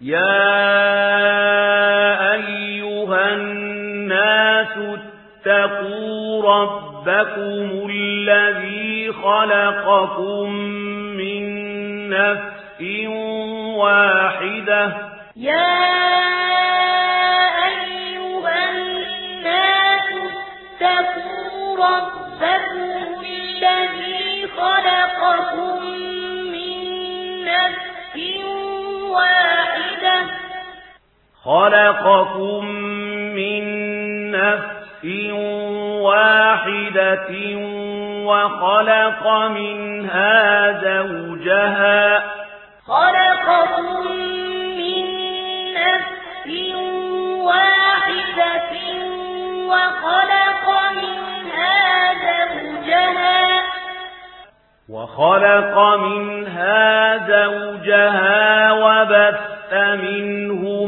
يا أيها الناس اتقوا ربكم الذي خلقكم من نفس واحدة يا خلقكم من نفس واحدة وخلق منها زوجها خلقكم من نفس واحدة وخلق منها زوجها وخلق منها زوجها وبث منهم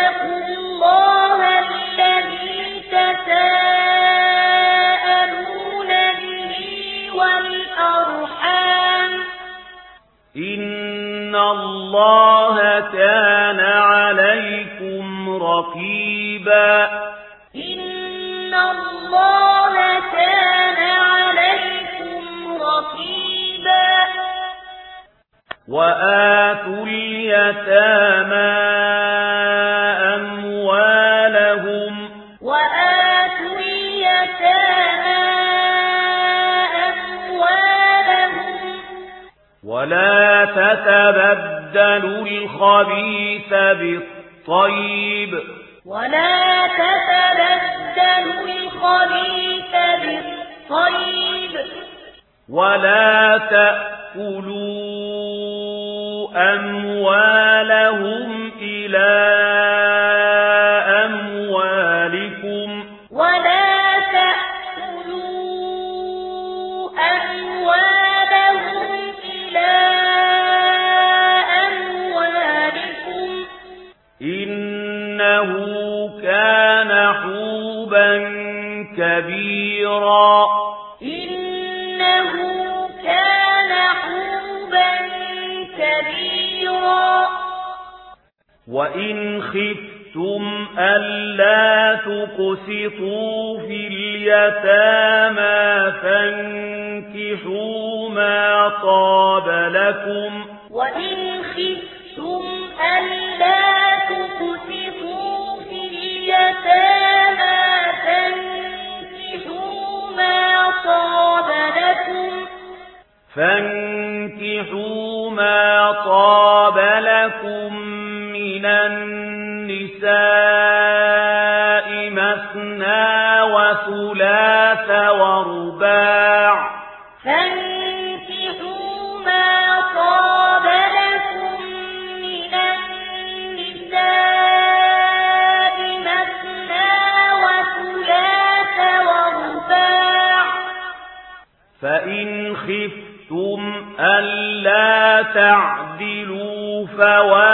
واتقوا الله الذي تساءلون به والأرحام. إن الله كان عليكم رقيبا. إن الله كان عليكم رقيبا. وآل ولا تتبدلوا الخبيث بالطيب ولا تتبدلوا الخبيث بالطيب ولا تأكلوا أموالهم إلى وَإِنْ خِفْتُمْ أَلَّا تُقْسِطُوا فِي الْيَتَامَى فَانكِحُوا مَا طَابَ لَكُمْ وَإِنْ خِفْتُمْ أَلَّا تُقْسِطُوا فِي الْيَتَامَى فَانكِحُوا مَا طَابَ لَكُمْ فَانكِحُوا مَا طَابَ النساء مثنى وثلاث ورباع فانكحوا ما طاب لكم من النساء مثنى وثلاث ورباع فإن خفتم ألا تعدلوا فواحدا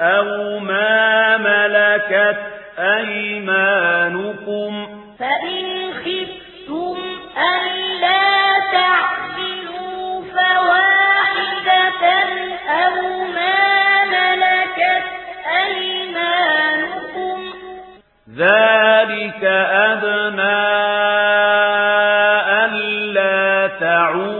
أو ما ملكت أيمانكم فإن خفتم ألا تعملوا فواحدة أو ما ملكت أيمانكم ذلك أدنى ألا تعود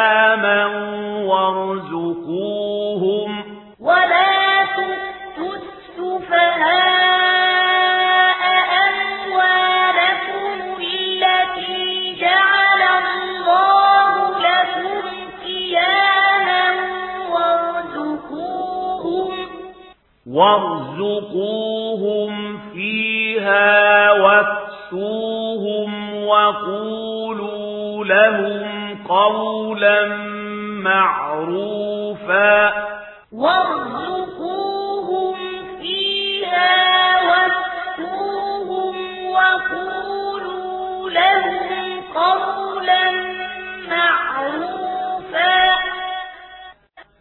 وارزقوهم فيها واكسوهم وقولوا لهم قولا معروفا وارزقوهم قولا معروفا.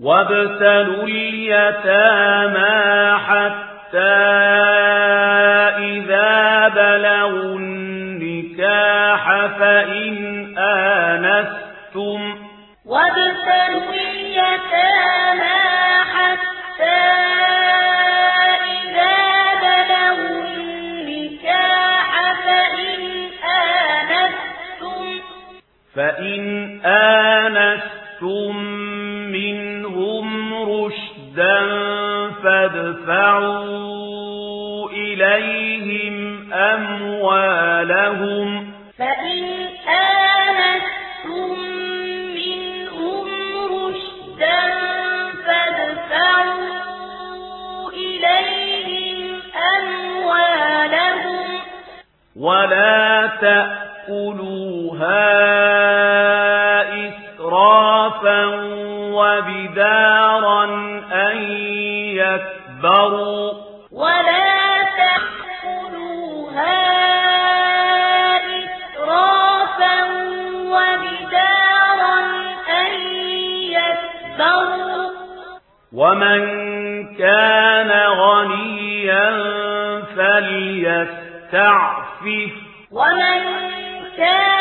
وابتلوا اليتامى حتى إذا بلغوا النكاح فإن آنستم. وابتلوا اليتامى فَإِنْ آنَسْتُم مِّنْهُمْ رُشْدًا فَادْفَعُوا إِلَيْهِمْ أَمْوَالَهُمْ فَإِنْ آنَسْتُم مِّنْهُمْ رُشْدًا فَادْفَعُوا إِلَيْهِمْ أَمْوَالَهُمْ وَلَا تَأْكُلُوهَا خَوْفًا وَبِدَارًا أَن يَكْبَرُوا وَلَا تَأْكُلُوهَا إِسْرَافًا وَبِدَارًا أَن يَكْبَرُوا وَمَن كَانَ غَنِيًّا فَلْيَسْتَعْفِفْ وَمَن كَانَ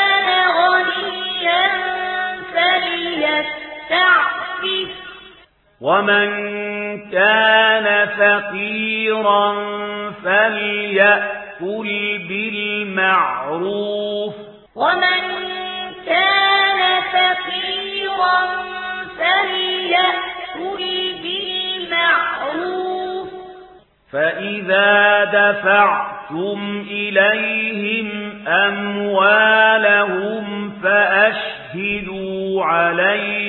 ومن كان فقيرا فليأكل بالمعروف. ومن كان فقيرا فليأكل بالمعروف. فإذا دفعتم إليهم أموالهم فأشهدوا عليهم